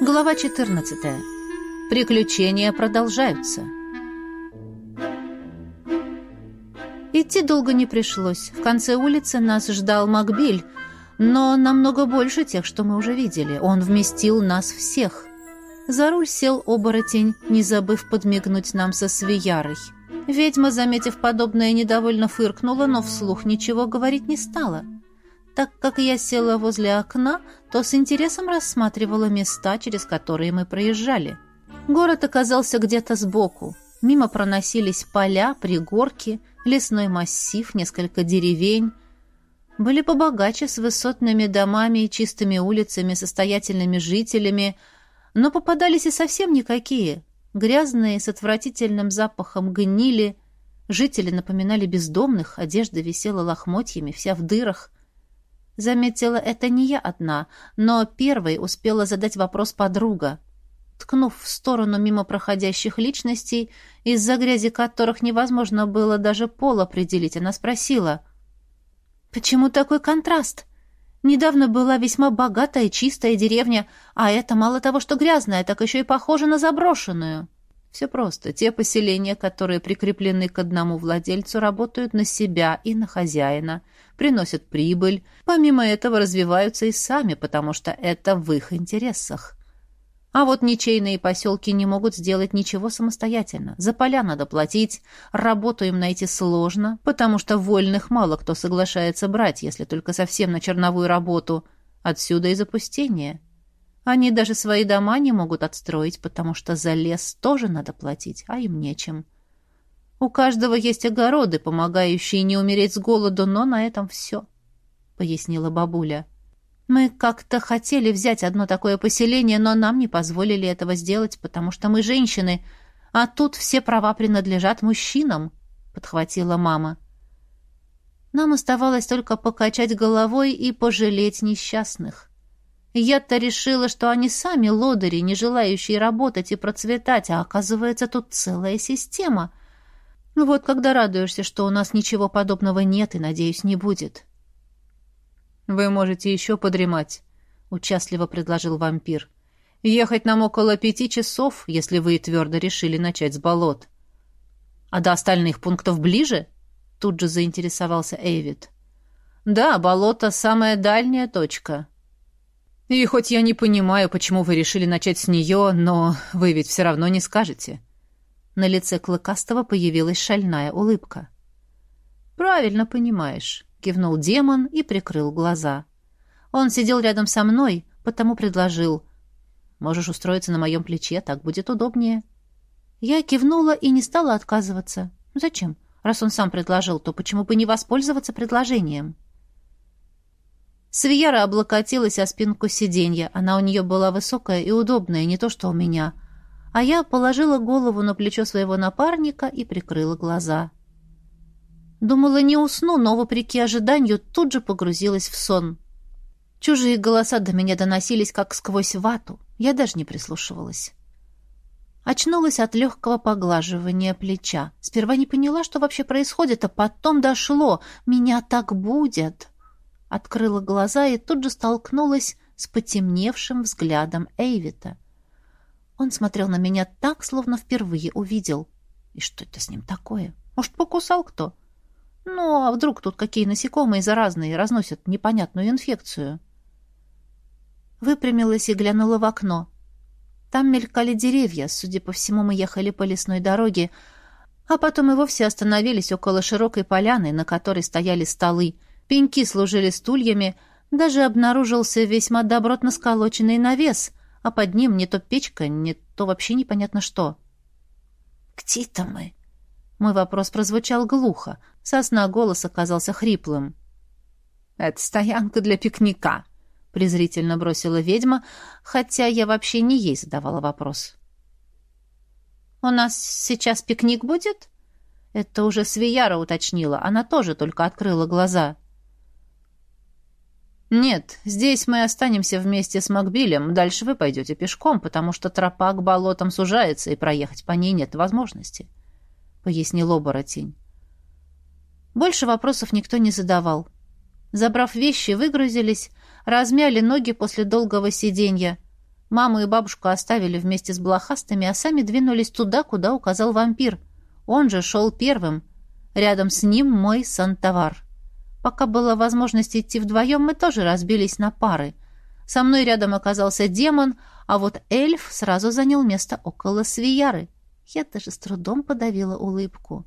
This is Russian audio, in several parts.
Глава 14. Приключения продолжаются. Идти долго не пришлось. В конце улицы нас ждал Макбиль, но намного больше тех, что мы уже видели. Он вместил нас всех. За руль сел оборотень, не забыв подмигнуть нам со свиярой. Ведьма, заметив подобное, недовольно фыркнула, но вслух ничего говорить не стала. — так как я села возле окна, то с интересом рассматривала места, через которые мы проезжали. Город оказался где-то сбоку. Мимо проносились поля, пригорки, лесной массив, несколько деревень. Были побогаче с высотными домами и чистыми улицами, состоятельными жителями, но попадались и совсем никакие. Грязные, с отвратительным запахом гнили. Жители напоминали бездомных, одежда висела лохмотьями, вся в дырах. Заметила это не я одна, но первой успела задать вопрос подруга. Ткнув в сторону мимо проходящих личностей, из-за грязи которых невозможно было даже пол определить, она спросила. «Почему такой контраст? Недавно была весьма богатая чистая деревня, а это мало того, что грязная, так еще и похожа на заброшенную». Все просто. Те поселения, которые прикреплены к одному владельцу, работают на себя и на хозяина, приносят прибыль. Помимо этого развиваются и сами, потому что это в их интересах. А вот ничейные поселки не могут сделать ничего самостоятельно. За поля надо платить, работу им найти сложно, потому что вольных мало кто соглашается брать, если только совсем на черновую работу. Отсюда и запустение. Они даже свои дома не могут отстроить, потому что за лес тоже надо платить, а им нечем. У каждого есть огороды, помогающие не умереть с голоду, но на этом все, — пояснила бабуля. Мы как-то хотели взять одно такое поселение, но нам не позволили этого сделать, потому что мы женщины, а тут все права принадлежат мужчинам, — подхватила мама. Нам оставалось только покачать головой и пожалеть несчастных. Я-то решила, что они сами лодыри, не желающие работать и процветать, а оказывается тут целая система. Вот когда радуешься, что у нас ничего подобного нет и, надеюсь, не будет. «Вы можете еще подремать», — участливо предложил вампир. «Ехать нам около пяти часов, если вы твердо решили начать с болот». «А до остальных пунктов ближе?» — тут же заинтересовался Эйвид. «Да, болото — самая дальняя точка», и хоть я не понимаю, почему вы решили начать с нее, но вы ведь все равно не скажете». На лице Клыкастого появилась шальная улыбка. «Правильно понимаешь», — кивнул демон и прикрыл глаза. Он сидел рядом со мной, потому предложил. «Можешь устроиться на моем плече, так будет удобнее». Я кивнула и не стала отказываться. «Зачем? Раз он сам предложил, то почему бы не воспользоваться предложением?» Свияра облокотилась о спинку сиденья. Она у нее была высокая и удобная, не то что у меня. А я положила голову на плечо своего напарника и прикрыла глаза. Думала, не усну, но, вопреки ожиданию, тут же погрузилась в сон. Чужие голоса до меня доносились, как сквозь вату. Я даже не прислушивалась. Очнулась от легкого поглаживания плеча. Сперва не поняла, что вообще происходит, а потом дошло. Меня так будет открыла глаза и тут же столкнулась с потемневшим взглядом Эйвита. Он смотрел на меня так, словно впервые увидел. И что это с ним такое? Может, покусал кто? Ну, а вдруг тут какие насекомые заразные разносят непонятную инфекцию? Выпрямилась и глянула в окно. Там мелькали деревья, судя по всему, мы ехали по лесной дороге, а потом и вовсе остановились около широкой поляны, на которой стояли столы — Пеньки служили стульями, даже обнаружился весьма добротно сколоченный навес, а под ним не то печка, не то вообще непонятно что. «Где-то мы?» Мой вопрос прозвучал глухо. Сосна голос оказался хриплым. «Это стоянка для пикника», — презрительно бросила ведьма, хотя я вообще не ей задавала вопрос. «У нас сейчас пикник будет?» Это уже Свияра уточнила. Она тоже только открыла глаза. «Нет, здесь мы останемся вместе с Макбилем. Дальше вы пойдете пешком, потому что тропа к болотам сужается, и проехать по ней нет возможности», — пояснил оборотень. Больше вопросов никто не задавал. Забрав вещи, выгрузились, размяли ноги после долгого сиденья. Маму и бабушку оставили вместе с блохастыми, а сами двинулись туда, куда указал вампир. Он же шел первым. Рядом с ним мой сантовар. Пока была возможность идти вдвоем, мы тоже разбились на пары. Со мной рядом оказался демон, а вот эльф сразу занял место около свияры. Я даже с трудом подавила улыбку.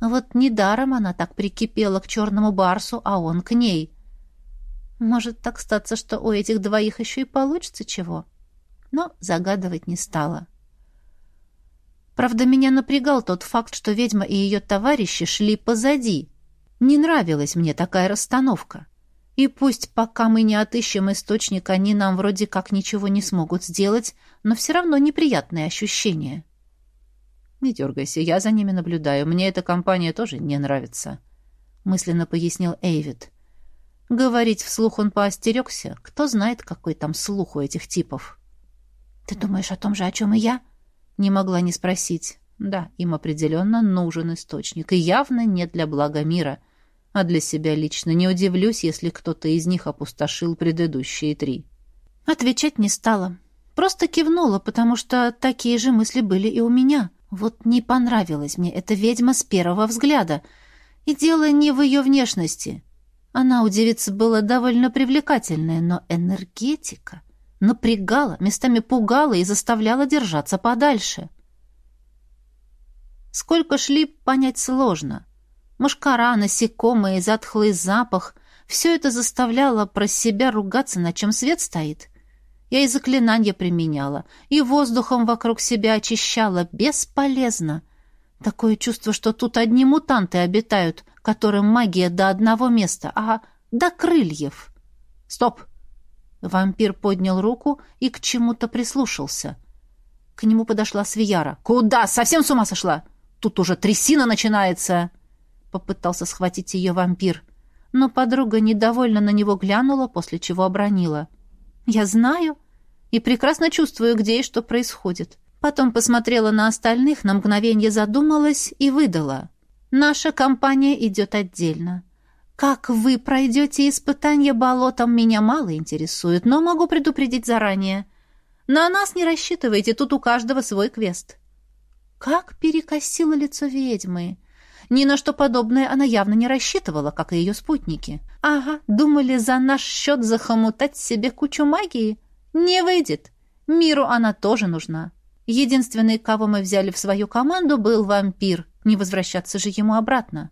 Вот недаром она так прикипела к черному барсу, а он к ней. Может так статься, что у этих двоих еще и получится чего? Но загадывать не стала. Правда, меня напрягал тот факт, что ведьма и ее товарищи шли позади. Не нравилась мне такая расстановка. И пусть пока мы не отыщем источник, они нам вроде как ничего не смогут сделать, но все равно неприятные ощущения. «Не дергайся, я за ними наблюдаю. Мне эта компания тоже не нравится», — мысленно пояснил Эйвид. Говорить вслух он поостерегся. Кто знает, какой там слух у этих типов. «Ты думаешь о том же, о чем и я?» Не могла не спросить. Да, им определенно нужен источник, и явно не для блага мира — а для себя лично не удивлюсь, если кто-то из них опустошил предыдущие три. Отвечать не стала. Просто кивнула, потому что такие же мысли были и у меня. Вот не понравилась мне эта ведьма с первого взгляда. И дело не в ее внешности. Она у девицы была довольно привлекательная, но энергетика напрягала, местами пугала и заставляла держаться подальше. Сколько шли, понять сложно. Мушкара, насекомые, затхлый запах — все это заставляло про себя ругаться, на чем свет стоит. Я и заклинания применяла, и воздухом вокруг себя очищала. Бесполезно. Такое чувство, что тут одни мутанты обитают, которым магия до одного места, а до крыльев. Стоп! Вампир поднял руку и к чему-то прислушался. К нему подошла Свияра. «Куда? Совсем с ума сошла? Тут уже трясина начинается!» Попытался схватить ее вампир. Но подруга недовольно на него глянула, после чего обронила. «Я знаю и прекрасно чувствую, где и что происходит». Потом посмотрела на остальных, на мгновение задумалась и выдала. «Наша компания идет отдельно. Как вы пройдете испытание болотом, меня мало интересует, но могу предупредить заранее. На нас не рассчитывайте, тут у каждого свой квест». Как перекосило лицо ведьмы! Ни на что подобное она явно не рассчитывала, как и ее спутники. Ага, думали за наш счет захомутать себе кучу магии? Не выйдет. Миру она тоже нужна. Единственный, кого мы взяли в свою команду, был вампир. Не возвращаться же ему обратно.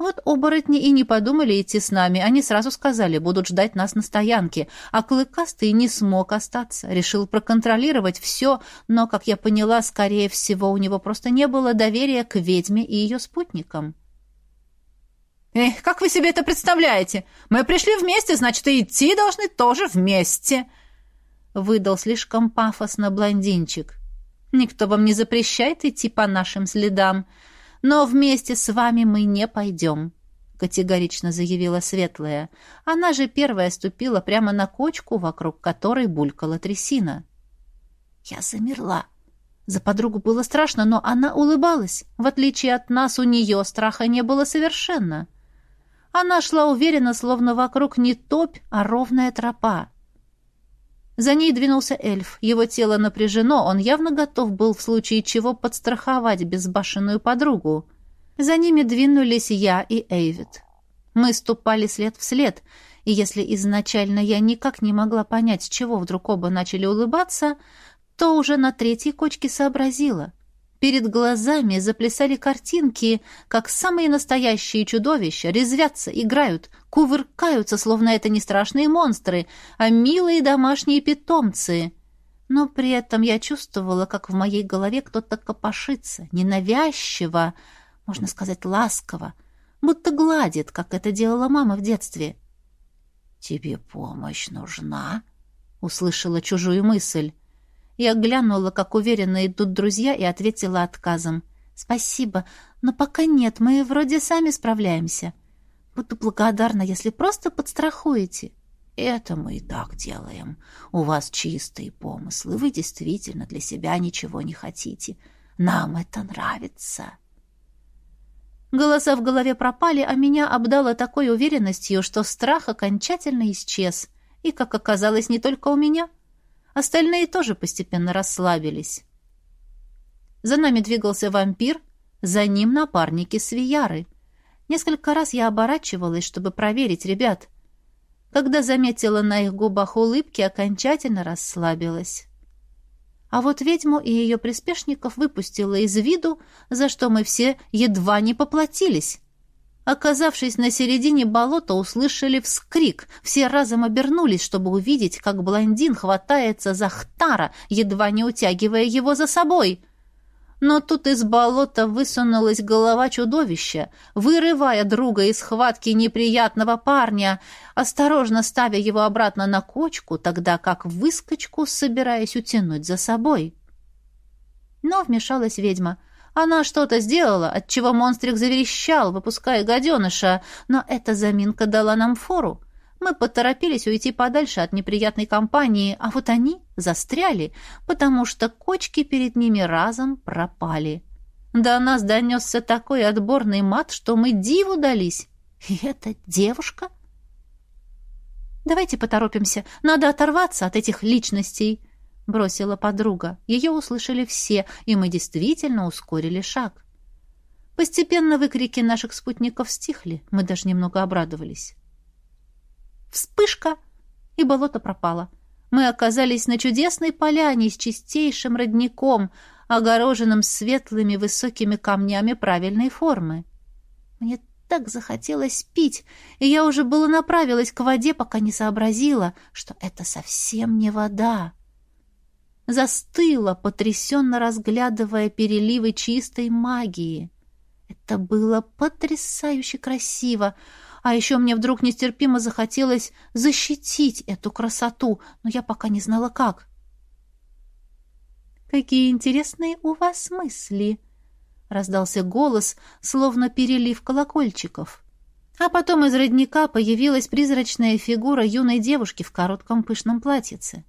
Вот оборотни и не подумали идти с нами. Они сразу сказали, будут ждать нас на стоянке. А Клыкастый не смог остаться. Решил проконтролировать все, но, как я поняла, скорее всего, у него просто не было доверия к ведьме и ее спутникам. «Эх, как вы себе это представляете? Мы пришли вместе, значит, и идти должны тоже вместе!» Выдал слишком пафосно блондинчик. «Никто вам не запрещает идти по нашим следам. Но вместе с вами мы не пойдем», — категорично заявила Светлая. Она же первая ступила прямо на кочку, вокруг которой булькала трясина. Я замерла. За подругу было страшно, но она улыбалась. В отличие от нас, у нее страха не было совершенно. Она шла уверенно, словно вокруг не топь, а ровная тропа. За ней двинулся эльф. Его тело напряжено, он явно готов был в случае чего подстраховать безбашенную подругу. За ними двинулись я и Эйвид. Мы ступали след в след, и если изначально я никак не могла понять, с чего вдруг оба начали улыбаться, то уже на третьей кочке сообразила. Перед глазами заплясали картинки, как самые настоящие чудовища резвятся, играют, кувыркаются, словно это не страшные монстры, а милые домашние питомцы. Но при этом я чувствовала, как в моей голове кто-то копошится, ненавязчиво, можно сказать, ласково, будто гладит, как это делала мама в детстве. «Тебе помощь нужна?» — услышала чужую мысль. Я глянула, как уверенно идут друзья, и ответила отказом. «Спасибо, но пока нет, мы вроде сами справляемся. Буду благодарна, если просто подстрахуете». «Это мы и так делаем. У вас чистые помыслы, вы действительно для себя ничего не хотите. Нам это нравится». Голоса в голове пропали, а меня обдало такой уверенностью, что страх окончательно исчез. И, как оказалось, не только у меня — Остальные тоже постепенно расслабились. За нами двигался вампир, за ним напарники свияры. Несколько раз я оборачивалась, чтобы проверить ребят. Когда заметила на их губах улыбки, окончательно расслабилась. А вот ведьму и ее приспешников выпустила из виду, за что мы все едва не поплатились. Оказавшись на середине болота, услышали вскрик. Все разом обернулись, чтобы увидеть, как блондин хватается за Хтара, едва не утягивая его за собой. Но тут из болота высунулась голова чудовища, вырывая друга из схватки неприятного парня, осторожно ставя его обратно на кочку, тогда как выскочку собираясь утянуть за собой. Но вмешалась ведьма — она что-то сделала, отчего монстрик заверещал, выпуская гаденыша, но эта заминка дала нам фору. Мы поторопились уйти подальше от неприятной компании, а вот они застряли, потому что кочки перед ними разом пропали. До нас донесся такой отборный мат, что мы диву дались. И это девушка? Давайте поторопимся, надо оторваться от этих личностей бросила подруга. Ее услышали все, и мы действительно ускорили шаг. Постепенно выкрики наших спутников стихли, мы даже немного обрадовались. Вспышка! И болото пропало. Мы оказались на чудесной поляне с чистейшим родником, огороженным светлыми высокими камнями правильной формы. Мне так захотелось пить, и я уже было направилась к воде, пока не сообразила, что это совсем не вода застыла, потрясенно разглядывая переливы чистой магии. Это было потрясающе красиво, а еще мне вдруг нестерпимо захотелось защитить эту красоту, но я пока не знала как. «Какие интересные у вас мысли!» — раздался голос, словно перелив колокольчиков. А потом из родника появилась призрачная фигура юной девушки в коротком пышном платьице.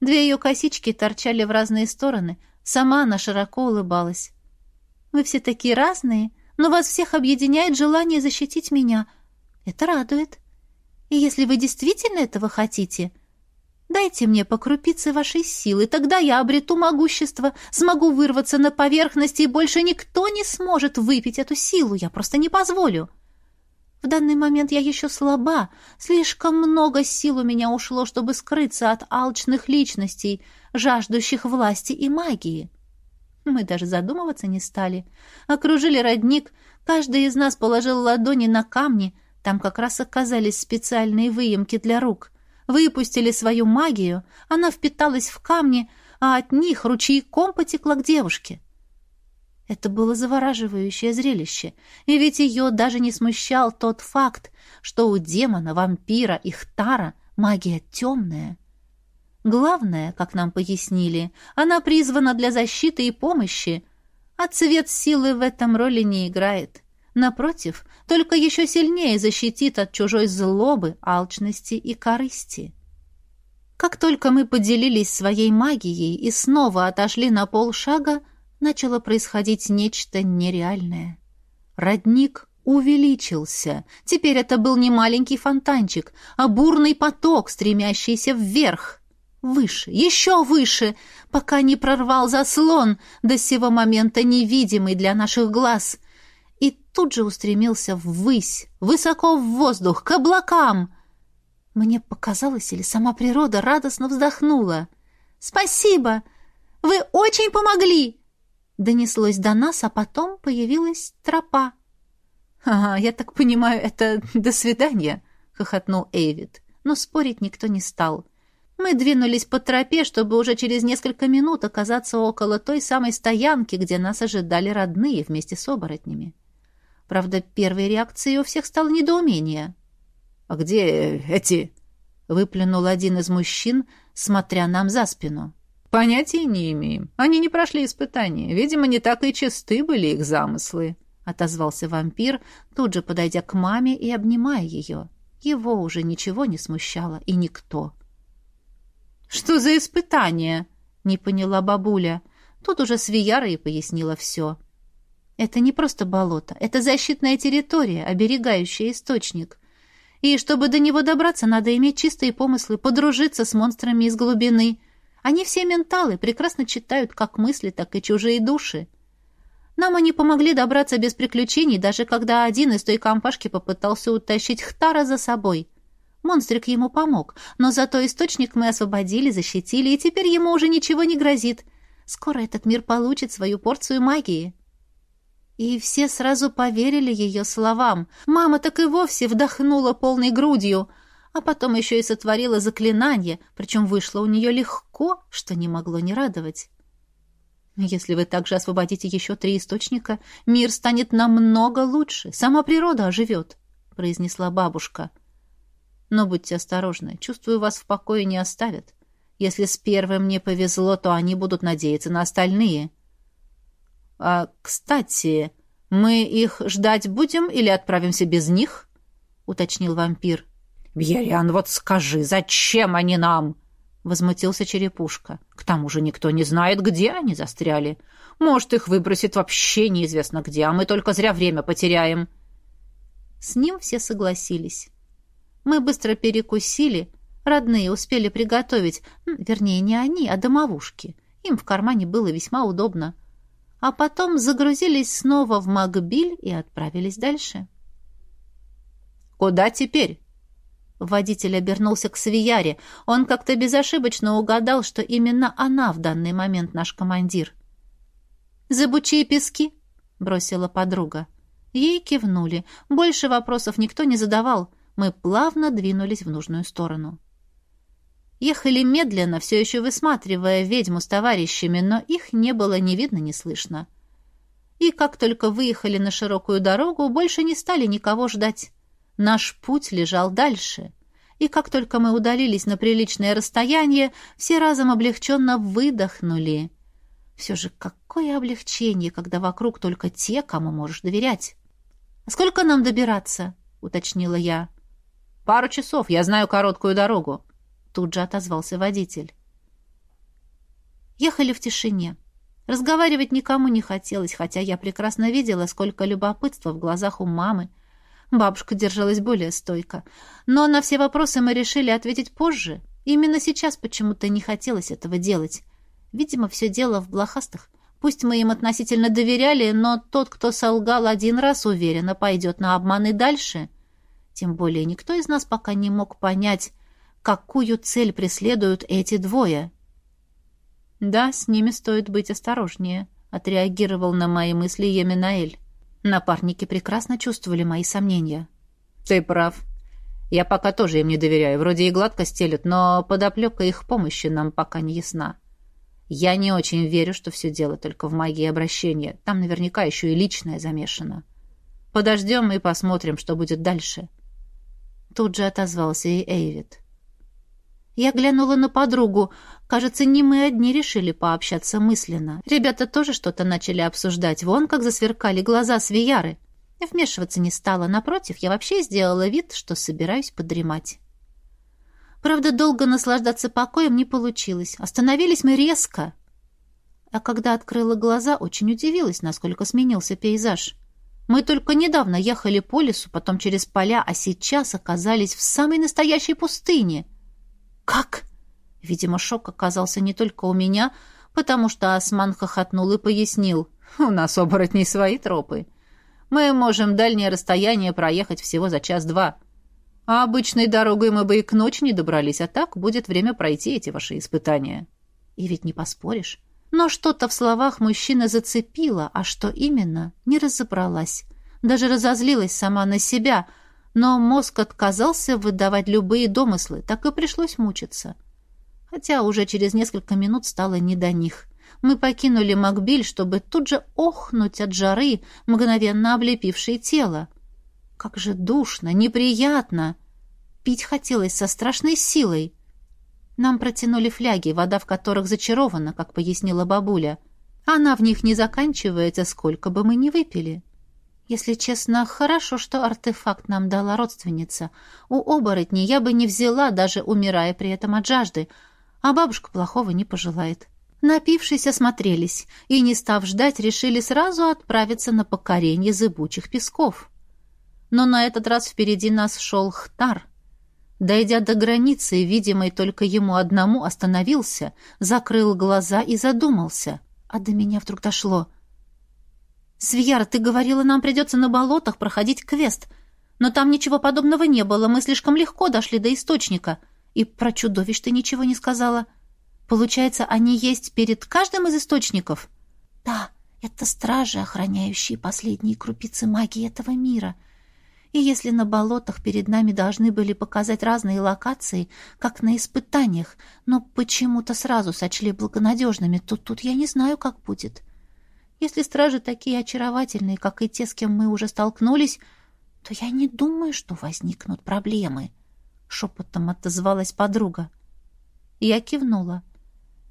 Две ее косички торчали в разные стороны. Сама она широко улыбалась. «Вы все такие разные, но вас всех объединяет желание защитить меня. Это радует. И если вы действительно этого хотите, дайте мне по крупице вашей силы, тогда я обрету могущество, смогу вырваться на поверхность, и больше никто не сможет выпить эту силу, я просто не позволю». В данный момент я еще слаба. Слишком много сил у меня ушло, чтобы скрыться от алчных личностей, жаждущих власти и магии. Мы даже задумываться не стали. Окружили родник, каждый из нас положил ладони на камни, там как раз оказались специальные выемки для рук. Выпустили свою магию, она впиталась в камни, а от них ручейком потекла к девушке. Это было завораживающее зрелище, и ведь ее даже не смущал тот факт, что у демона, вампира и хтара магия темная. Главное, как нам пояснили, она призвана для защиты и помощи, а цвет силы в этом роли не играет. Напротив, только еще сильнее защитит от чужой злобы, алчности и корысти. Как только мы поделились своей магией и снова отошли на полшага, начало происходить нечто нереальное. Родник увеличился. Теперь это был не маленький фонтанчик, а бурный поток, стремящийся вверх. Выше, еще выше, пока не прорвал заслон, до сего момента невидимый для наших глаз. И тут же устремился ввысь, высоко в воздух, к облакам. Мне показалось, или сама природа радостно вздохнула. «Спасибо! Вы очень помогли!» Донеслось до нас, а потом появилась тропа. «Ага, я так понимаю, это «до свидания», — хохотнул Эйвид. Но спорить никто не стал. Мы двинулись по тропе, чтобы уже через несколько минут оказаться около той самой стоянки, где нас ожидали родные вместе с оборотнями. Правда, первой реакцией у всех стало недоумение. «А где эти?» — выплюнул один из мужчин, смотря нам за спину. «Понятия не имеем. Они не прошли испытания. Видимо, не так и чисты были их замыслы», — отозвался вампир, тут же подойдя к маме и обнимая ее. Его уже ничего не смущало, и никто. «Что за испытания?» — не поняла бабуля. Тут уже Свияра и пояснила все. «Это не просто болото, это защитная территория, оберегающая источник. И чтобы до него добраться, надо иметь чистые помыслы, подружиться с монстрами из глубины» Они все менталы, прекрасно читают как мысли, так и чужие души. Нам они помогли добраться без приключений, даже когда один из той компашки попытался утащить Хтара за собой. Монстрик ему помог, но зато источник мы освободили, защитили, и теперь ему уже ничего не грозит. Скоро этот мир получит свою порцию магии. И все сразу поверили ее словам. Мама так и вовсе вдохнула полной грудью, а потом еще и сотворила заклинание, причем вышло у нее легко, что не могло не радовать. Если вы также освободите еще три источника, мир станет намного лучше, сама природа оживет, — произнесла бабушка. Но будьте осторожны, чувствую, вас в покое не оставят. Если с первым не повезло, то они будут надеяться на остальные. А, кстати, мы их ждать будем или отправимся без них? — уточнил вампир. — Бьяриан, вот скажи, зачем они нам? — возмутился Черепушка. — К тому же никто не знает, где они застряли. Может, их выбросит вообще неизвестно где, а мы только зря время потеряем. С ним все согласились. Мы быстро перекусили. Родные успели приготовить, вернее, не они, а домовушки. Им в кармане было весьма удобно. А потом загрузились снова в Макбиль и отправились дальше. «Куда теперь?» Водитель обернулся к Свияре. Он как-то безошибочно угадал, что именно она в данный момент наш командир. «Забучие пески», — бросила подруга. Ей кивнули. Больше вопросов никто не задавал. Мы плавно двинулись в нужную сторону. Ехали медленно, все еще высматривая ведьму с товарищами, но их не было ни видно, ни слышно. И как только выехали на широкую дорогу, больше не стали никого ждать. Наш путь лежал дальше. И как только мы удалились на приличное расстояние, все разом облегченно выдохнули. Все же какое облегчение, когда вокруг только те, кому можешь доверять. «А сколько нам добираться?» — уточнила я. «Пару часов, я знаю короткую дорогу», — тут же отозвался водитель. Ехали в тишине. Разговаривать никому не хотелось, хотя я прекрасно видела, сколько любопытства в глазах у мамы, Бабушка держалась более стойко. Но на все вопросы мы решили ответить позже. Именно сейчас почему-то не хотелось этого делать. Видимо, все дело в блохастых. Пусть мы им относительно доверяли, но тот, кто солгал один раз, уверенно пойдет на обман и дальше. Тем более никто из нас пока не мог понять, какую цель преследуют эти двое. «Да, с ними стоит быть осторожнее», — отреагировал на мои мысли Еминаэль. Напарники прекрасно чувствовали мои сомнения. «Ты прав. Я пока тоже им не доверяю. Вроде и гладко стелют, но подоплека их помощи нам пока не ясна. Я не очень верю, что все дело только в магии обращения. Там наверняка еще и личное замешано. Подождем и посмотрим, что будет дальше». Тут же отозвался и Эйвид. Я глянула на подругу. Кажется, не мы одни решили пообщаться мысленно. Ребята тоже что-то начали обсуждать. Вон как засверкали глаза Свияры. Вмешиваться не стала. Напротив, я вообще сделала вид, что собираюсь подремать. Правда, долго наслаждаться покоем не получилось. Остановились мы резко. А когда открыла глаза, очень удивилась, насколько сменился пейзаж. Мы только недавно ехали по лесу, потом через поля, а сейчас оказались в самой настоящей пустыне — «Как?» Видимо, шок оказался не только у меня, потому что Осман хохотнул и пояснил. «У нас, оборотней, свои тропы. Мы можем дальнее расстояние проехать всего за час-два. А обычной дорогой мы бы и к ночи не добрались, а так будет время пройти эти ваши испытания». И ведь не поспоришь. Но что-то в словах мужчины зацепило, а что именно, не разобралась. Даже разозлилась сама на себя — но мозг отказался выдавать любые домыслы, так и пришлось мучиться. Хотя уже через несколько минут стало не до них. Мы покинули Макбиль, чтобы тут же охнуть от жары, мгновенно облепившей тело. Как же душно, неприятно! Пить хотелось со страшной силой. Нам протянули фляги, вода в которых зачарована, как пояснила бабуля. Она в них не заканчивается, сколько бы мы ни выпили. Если честно, хорошо, что артефакт нам дала родственница. У оборотней я бы не взяла, даже умирая при этом от жажды, а бабушка плохого не пожелает. Напившись, осмотрелись и, не став ждать, решили сразу отправиться на покорение зыбучих песков. Но на этот раз впереди нас шел Хтар. Дойдя до границы, видимой только ему одному, остановился, закрыл глаза и задумался. А до меня вдруг дошло. «Свияра, ты говорила, нам придется на болотах проходить квест, но там ничего подобного не было, мы слишком легко дошли до источника. И про чудовищ ты ничего не сказала. Получается, они есть перед каждым из источников?» «Да, это стражи, охраняющие последние крупицы магии этого мира». И если на болотах перед нами должны были показать разные локации, как на испытаниях, но почему-то сразу сочли благонадежными, то тут я не знаю, как будет. Если стражи такие очаровательные, как и те, с кем мы уже столкнулись, то я не думаю, что возникнут проблемы. Шепотом отозвалась подруга. Я кивнула.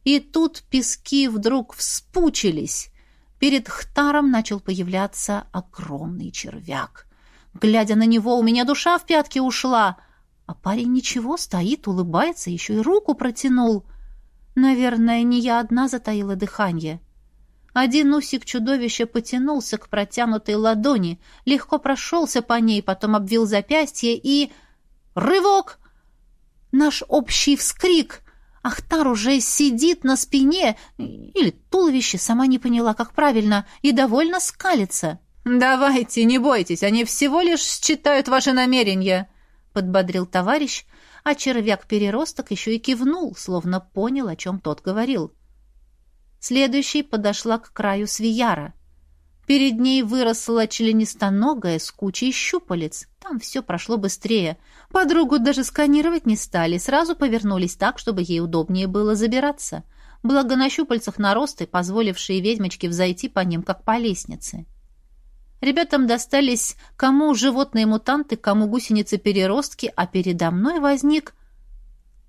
И тут пески вдруг вспучились. Перед Хтаром начал появляться огромный червяк. Глядя на него, у меня душа в пятки ушла. А парень ничего, стоит, улыбается, еще и руку протянул. Наверное, не я одна затаила дыхание. Один усик чудовища потянулся к протянутой ладони, легко прошелся по ней, потом обвил запястье и... Рывок! Наш общий вскрик! Ахтар уже сидит на спине, или туловище, сама не поняла, как правильно, и довольно скалится. «Давайте, не бойтесь, они всего лишь считают ваши намерения», — подбодрил товарищ, а червяк-переросток еще и кивнул, словно понял, о чем тот говорил. Следующей подошла к краю Свияра. Перед ней выросла членистоногая с кучей щупалец. Там все прошло быстрее. Подругу даже сканировать не стали, сразу повернулись так, чтобы ей удобнее было забираться. Благо на щупальцах наросты, позволившие ведьмочке взойти по ним, как по лестнице. Ребятам достались кому животные-мутанты, кому гусеницы-переростки, а передо мной возник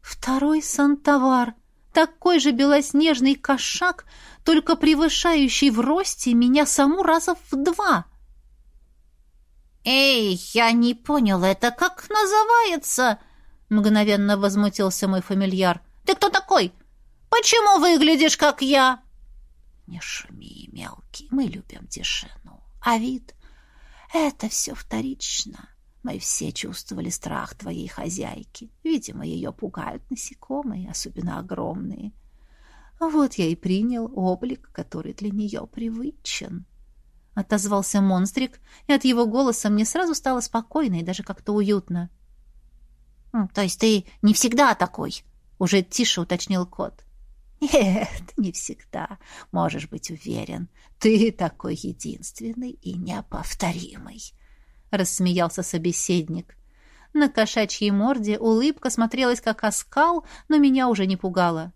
второй сантовар, такой же белоснежный кошак, только превышающий в росте меня саму раза в два. «Эй, я не понял, это как называется?» Мгновенно возмутился мой фамильяр. «Ты кто такой? Почему выглядишь, как я?» «Не шуми, мелкий, мы любим тишину. А вид — это все вторично. Мы все чувствовали страх твоей хозяйки. Видимо, ее пугают насекомые, особенно огромные. Вот я и принял облик, который для нее привычен. Отозвался монстрик, и от его голоса мне сразу стало спокойно и даже как-то уютно. «То есть ты не всегда такой?» — уже тише уточнил кот. «Нет, не всегда. Можешь быть уверен. Ты такой единственный и неповторимый», — рассмеялся собеседник. На кошачьей морде улыбка смотрелась как оскал, но меня уже не пугала.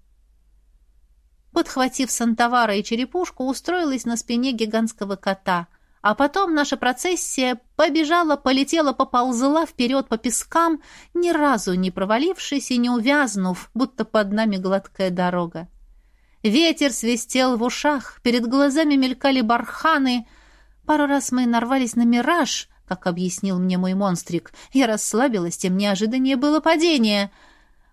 Подхватив Сантовара и черепушку, устроилась на спине гигантского кота, а потом наша процессия побежала, полетела, поползла вперед по пескам, ни разу не провалившись и не увязнув, будто под нами гладкая дорога. Ветер свистел в ушах, перед глазами мелькали барханы. Пару раз мы нарвались на мираж, как объяснил мне мой монстрик. Я расслабилась, тем неожиданнее было падение.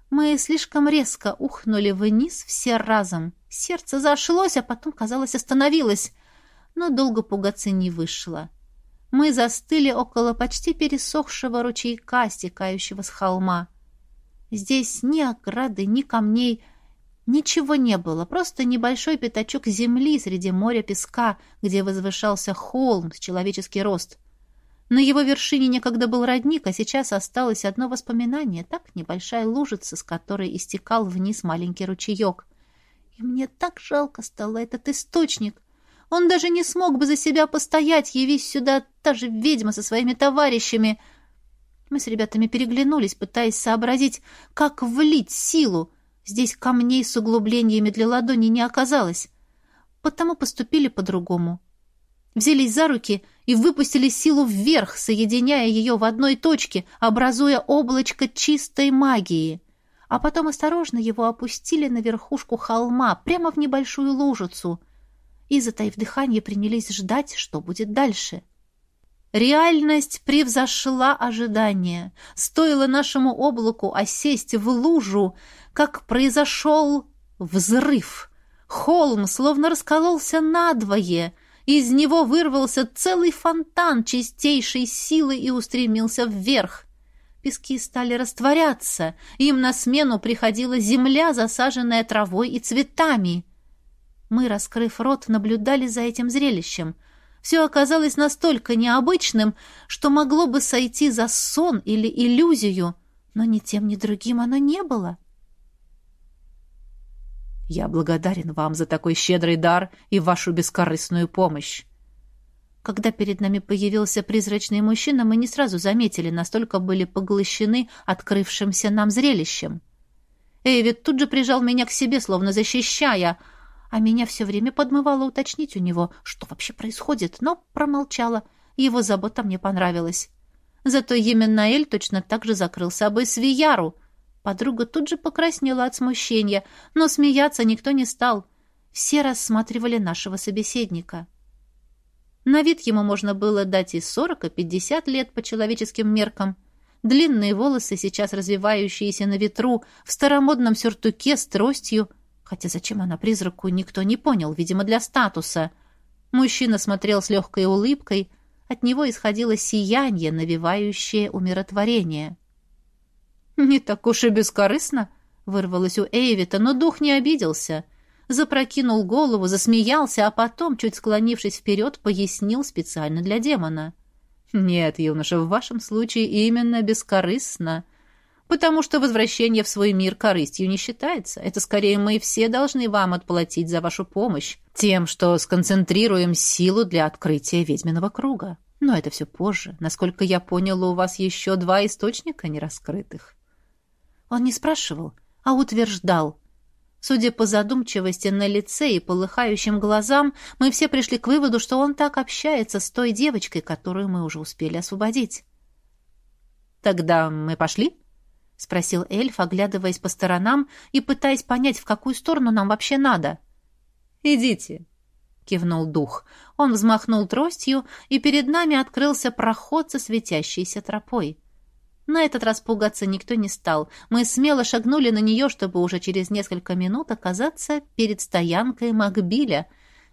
Мы слишком резко ухнули вниз все разом. Сердце зашлось, а потом, казалось, остановилось. Но долго пугаться не вышло. Мы застыли около почти пересохшего ручейка, стекающего с холма. Здесь ни ограды, ни камней — Ничего не было, просто небольшой пятачок земли среди моря песка, где возвышался холм с человеческий рост. На его вершине некогда был родник, а сейчас осталось одно воспоминание, так небольшая лужица, с которой истекал вниз маленький ручеек. И мне так жалко стало этот источник. Он даже не смог бы за себя постоять, явись сюда та же ведьма со своими товарищами. Мы с ребятами переглянулись, пытаясь сообразить, как влить силу, Здесь камней с углублениями для ладони не оказалось. Потому поступили по-другому. Взялись за руки и выпустили силу вверх, соединяя ее в одной точке, образуя облачко чистой магии. А потом осторожно его опустили на верхушку холма, прямо в небольшую лужицу. И, затаив дыхание, принялись ждать, что будет дальше. Реальность превзошла ожидания. Стоило нашему облаку осесть в лужу, как произошел взрыв. Холм словно раскололся надвое. Из него вырвался целый фонтан чистейшей силы и устремился вверх. Пески стали растворяться, им на смену приходила земля, засаженная травой и цветами. Мы, раскрыв рот, наблюдали за этим зрелищем. Все оказалось настолько необычным, что могло бы сойти за сон или иллюзию, но ни тем, ни другим оно не было. «Я благодарен вам за такой щедрый дар и вашу бескорыстную помощь», когда перед нами появился призрачный мужчина, мы не сразу заметили, настолько были поглощены открывшимся нам зрелищем. Эйвид тут же прижал меня к себе, словно защищая, а меня все время подмывало уточнить у него, что вообще происходит, но промолчала. Его забота мне понравилась. Зато Еменнаэль точно так же закрыл собой Свияру. Подруга тут же покраснела от смущения, но смеяться никто не стал. Все рассматривали нашего собеседника. — на вид ему можно было дать и сорок, и пятьдесят лет по человеческим меркам. Длинные волосы, сейчас развивающиеся на ветру, в старомодном сюртуке с тростью. Хотя зачем она призраку, никто не понял, видимо, для статуса. Мужчина смотрел с легкой улыбкой. От него исходило сияние, навевающее умиротворение. «Не так уж и бескорыстно», — вырвалось у Эйвита, но дух не обиделся — запрокинул голову, засмеялся, а потом, чуть склонившись вперед, пояснил специально для демона. «Нет, юноша, в вашем случае именно бескорыстно, потому что возвращение в свой мир корыстью не считается. Это скорее мы все должны вам отплатить за вашу помощь тем, что сконцентрируем силу для открытия ведьминого круга. Но это все позже. Насколько я понял, у вас еще два источника нераскрытых». Он не спрашивал, а утверждал – Судя по задумчивости на лице и полыхающим глазам, мы все пришли к выводу, что он так общается с той девочкой, которую мы уже успели освободить. «Тогда мы пошли?» — спросил эльф, оглядываясь по сторонам и пытаясь понять, в какую сторону нам вообще надо. «Идите», — кивнул дух. Он взмахнул тростью, и перед нами открылся проход со светящейся тропой. На этот раз пугаться никто не стал. Мы смело шагнули на нее, чтобы уже через несколько минут оказаться перед стоянкой Макбиля,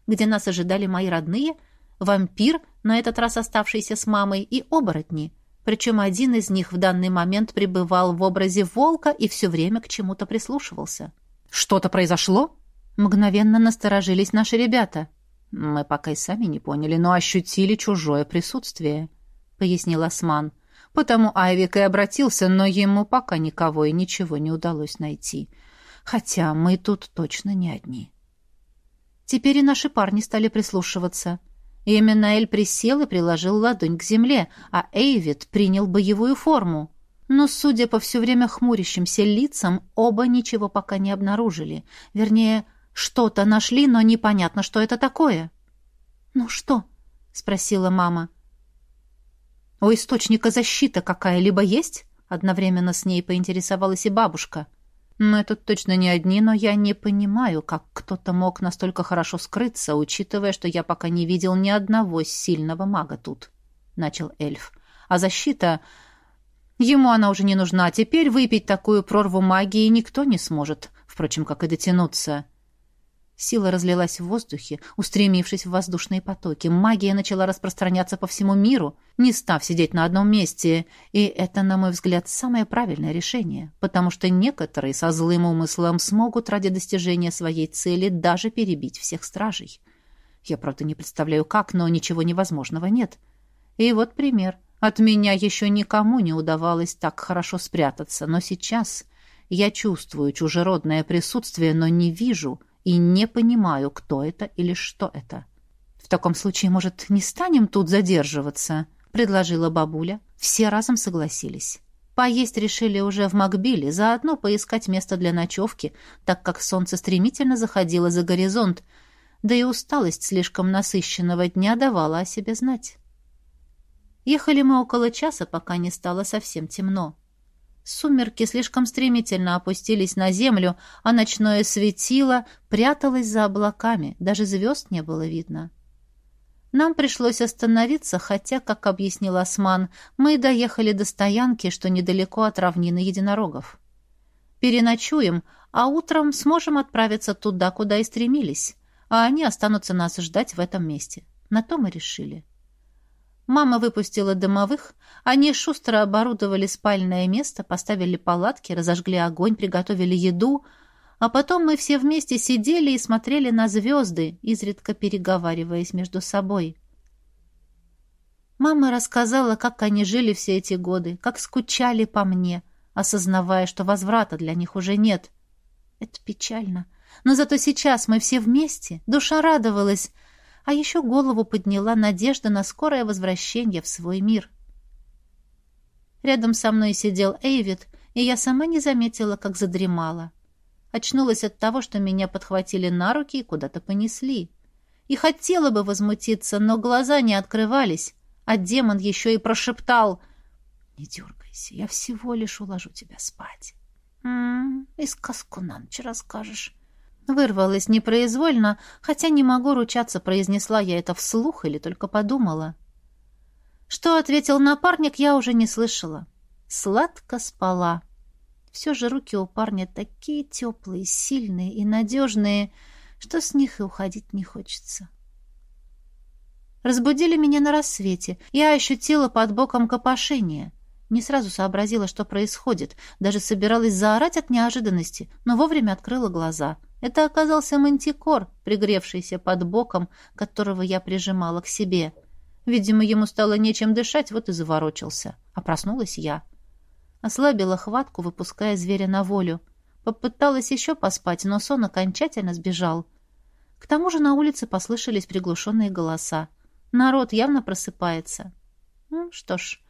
где нас ожидали мои родные, вампир, на этот раз оставшийся с мамой, и оборотни. Причем один из них в данный момент пребывал в образе волка и все время к чему-то прислушивался. «Что-то произошло?» Мгновенно насторожились наши ребята. «Мы пока и сами не поняли, но ощутили чужое присутствие», — пояснил Осман. Потому Айвик и обратился, но ему пока никого и ничего не удалось найти. Хотя мы тут точно не одни. Теперь и наши парни стали прислушиваться. Именно Эль присел и приложил ладонь к земле, а Эйвид принял боевую форму. Но, судя по все время хмурящимся лицам, оба ничего пока не обнаружили. Вернее, что-то нашли, но непонятно, что это такое. «Ну что?» — спросила мама. «У источника защита какая-либо есть?» Одновременно с ней поинтересовалась и бабушка. «Мы тут точно не одни, но я не понимаю, как кто-то мог настолько хорошо скрыться, учитывая, что я пока не видел ни одного сильного мага тут», — начал эльф. «А защита...» Ему она уже не нужна. Теперь выпить такую прорву магии никто не сможет, впрочем, как и дотянуться. Сила разлилась в воздухе, устремившись в воздушные потоки. Магия начала распространяться по всему миру, не став сидеть на одном месте. И это, на мой взгляд, самое правильное решение, потому что некоторые со злым умыслом смогут ради достижения своей цели даже перебить всех стражей. Я, правда, не представляю как, но ничего невозможного нет. И вот пример. От меня еще никому не удавалось так хорошо спрятаться, но сейчас я чувствую чужеродное присутствие, но не вижу — и не понимаю, кто это или что это. В таком случае, может, не станем тут задерживаться, предложила бабуля. Все разом согласились. Поесть решили уже в Макбиле, заодно поискать место для ночевки, так как солнце стремительно заходило за горизонт, да и усталость слишком насыщенного дня давала о себе знать. Ехали мы около часа, пока не стало совсем темно. Сумерки слишком стремительно опустились на землю, а ночное светило пряталось за облаками, даже звезд не было видно. Нам пришлось остановиться, хотя, как объяснил Осман, мы доехали до стоянки, что недалеко от равнины единорогов. Переночуем, а утром сможем отправиться туда, куда и стремились, а они останутся нас ждать в этом месте. На то мы решили. Мама выпустила дымовых, они шустро оборудовали спальное место, поставили палатки, разожгли огонь, приготовили еду, а потом мы все вместе сидели и смотрели на звезды, изредка переговариваясь между собой. Мама рассказала, как они жили все эти годы, как скучали по мне, осознавая, что возврата для них уже нет. Это печально. Но зато сейчас мы все вместе, душа радовалась, а еще голову подняла надежда на скорое возвращение в свой мир. Рядом со мной сидел Эйвид, и я сама не заметила, как задремала. Очнулась от того, что меня подхватили на руки и куда-то понесли. И хотела бы возмутиться, но глаза не открывались, а демон еще и прошептал «Не дергайся, я всего лишь уложу тебя спать». «М -м, «И сказку на ночь расскажешь». Вырвалась непроизвольно, хотя не могу ручаться, произнесла я это вслух или только подумала. Что ответил напарник, я уже не слышала. Сладко спала. Все же руки у парня такие теплые, сильные и надежные, что с них и уходить не хочется. Разбудили меня на рассвете. Я ощутила под боком копошение. Не сразу сообразила, что происходит. Даже собиралась заорать от неожиданности, но вовремя открыла глаза. Это оказался мантикор, пригревшийся под боком, которого я прижимала к себе. Видимо, ему стало нечем дышать, вот и заворочился. А проснулась я. Ослабила хватку, выпуская зверя на волю. Попыталась еще поспать, но сон окончательно сбежал. К тому же на улице послышались приглушенные голоса. Народ явно просыпается. Ну, что ж,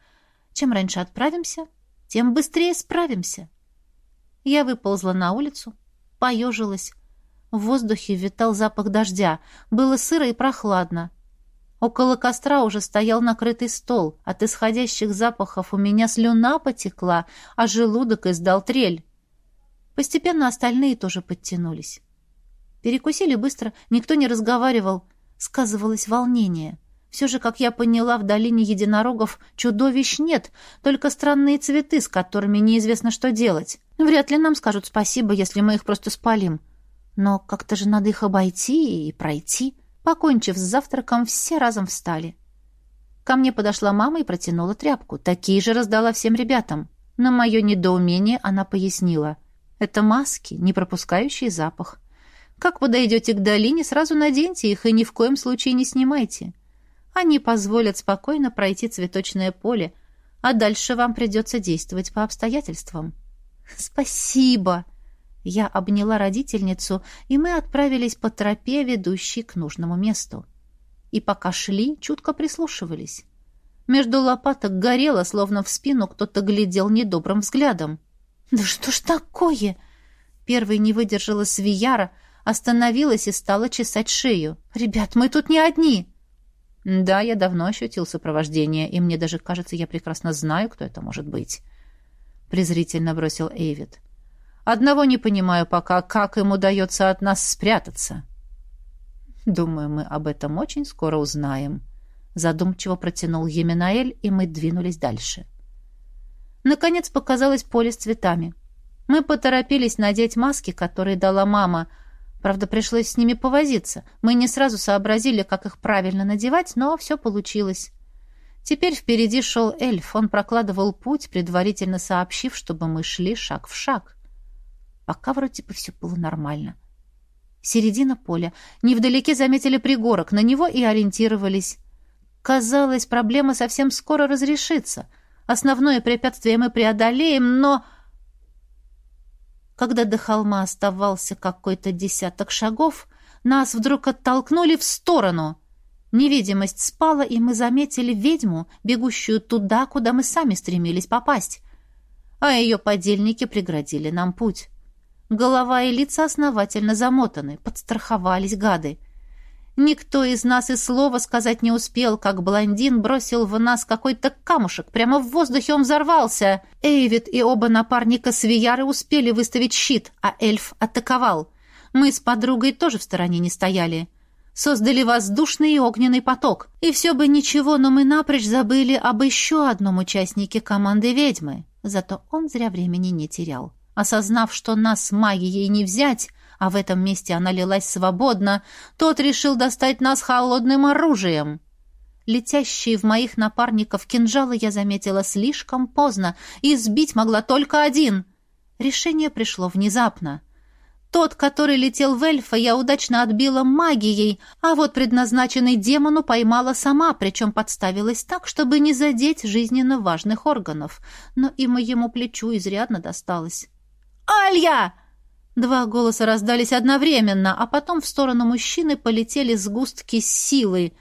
чем раньше отправимся, тем быстрее справимся. Я выползла на улицу, поежилась. В воздухе витал запах дождя. Было сыро и прохладно. Около костра уже стоял накрытый стол. От исходящих запахов у меня слюна потекла, а желудок издал трель. Постепенно остальные тоже подтянулись. Перекусили быстро, никто не разговаривал. Сказывалось волнение. Все же, как я поняла, в долине единорогов чудовищ нет, только странные цветы, с которыми неизвестно, что делать. Вряд ли нам скажут спасибо, если мы их просто спалим. Но как-то же надо их обойти и пройти. Покончив с завтраком, все разом встали. Ко мне подошла мама и протянула тряпку. Такие же раздала всем ребятам. На мое недоумение она пояснила. Это маски, не пропускающие запах. Как подойдете к долине, сразу наденьте их и ни в коем случае не снимайте. Они позволят спокойно пройти цветочное поле, а дальше вам придется действовать по обстоятельствам. Спасибо! Я обняла родительницу, и мы отправились по тропе, ведущей к нужному месту. И пока шли, чутко прислушивались. Между лопаток горело, словно в спину кто-то глядел недобрым взглядом. «Да что ж такое?» Первой не выдержала Свияра, остановилась и стала чесать шею. «Ребят, мы тут не одни!» «Да, я давно ощутил сопровождение, и мне даже кажется, я прекрасно знаю, кто это может быть», — презрительно бросил Эйвид. Одного не понимаю пока, как им удается от нас спрятаться. Думаю, мы об этом очень скоро узнаем. Задумчиво протянул Еминаэль, и мы двинулись дальше. Наконец показалось поле с цветами. Мы поторопились надеть маски, которые дала мама. Правда, пришлось с ними повозиться. Мы не сразу сообразили, как их правильно надевать, но все получилось. Теперь впереди шел эльф. Он прокладывал путь, предварительно сообщив, чтобы мы шли шаг в шаг. Пока вроде бы все было нормально. Середина поля. Невдалеке заметили пригорок, на него и ориентировались. Казалось, проблема совсем скоро разрешится. Основное препятствие мы преодолеем, но... Когда до холма оставался какой-то десяток шагов, нас вдруг оттолкнули в сторону. Невидимость спала, и мы заметили ведьму, бегущую туда, куда мы сами стремились попасть. А ее подельники преградили нам путь. Голова и лица основательно замотаны, подстраховались гады. Никто из нас и слова сказать не успел, как блондин бросил в нас какой-то камушек. Прямо в воздухе он взорвался. Эйвид и оба напарника Свияры успели выставить щит, а эльф атаковал. Мы с подругой тоже в стороне не стояли. Создали воздушный и огненный поток. И все бы ничего, но мы напрочь забыли об еще одном участнике команды ведьмы. Зато он зря времени не терял. Осознав, что нас магией не взять, а в этом месте она лилась свободно, тот решил достать нас холодным оружием. Летящие в моих напарников кинжалы я заметила слишком поздно, и сбить могла только один. Решение пришло внезапно. Тот, который летел в эльфа, я удачно отбила магией, а вот предназначенный демону поймала сама, причем подставилась так, чтобы не задеть жизненно важных органов. Но и моему плечу изрядно досталось. «Алья!» Два голоса раздались одновременно, а потом в сторону мужчины полетели сгустки силы.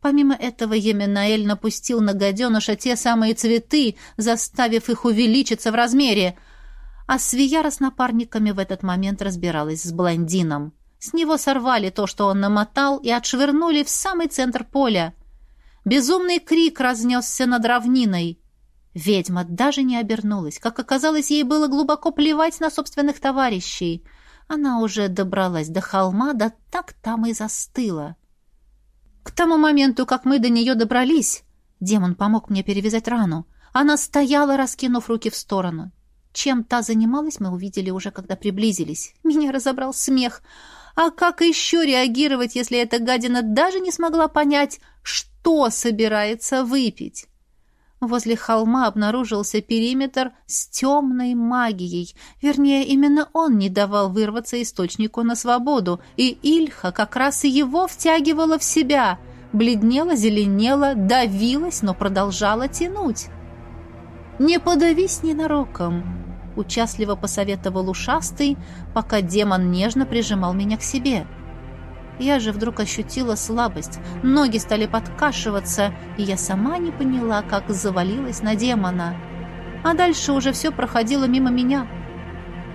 Помимо этого Еменаэль напустил на гаденыша те самые цветы, заставив их увеличиться в размере — а Свияра с напарниками в этот момент разбиралась с блондином. С него сорвали то, что он намотал, и отшвырнули в самый центр поля. Безумный крик разнесся над равниной. Ведьма даже не обернулась. Как оказалось, ей было глубоко плевать на собственных товарищей. Она уже добралась до холма, да так там и застыла. К тому моменту, как мы до нее добрались, демон помог мне перевязать рану. Она стояла, раскинув руки в сторону. Чем та занималась, мы увидели уже, когда приблизились. Меня разобрал смех. А как еще реагировать, если эта гадина даже не смогла понять, что собирается выпить? Возле холма обнаружился периметр с темной магией. Вернее, именно он не давал вырваться источнику на свободу, и Ильха как раз и его втягивала в себя. Бледнела, зеленела, давилась, но продолжала тянуть. «Не подавись ненароком!» участливо посоветовал ушастый, пока демон нежно прижимал меня к себе. Я же вдруг ощутила слабость, ноги стали подкашиваться, и я сама не поняла, как завалилась на демона. А дальше уже все проходило мимо меня.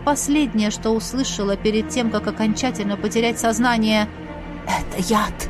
Последнее, что услышала перед тем, как окончательно потерять сознание — «Это яд!»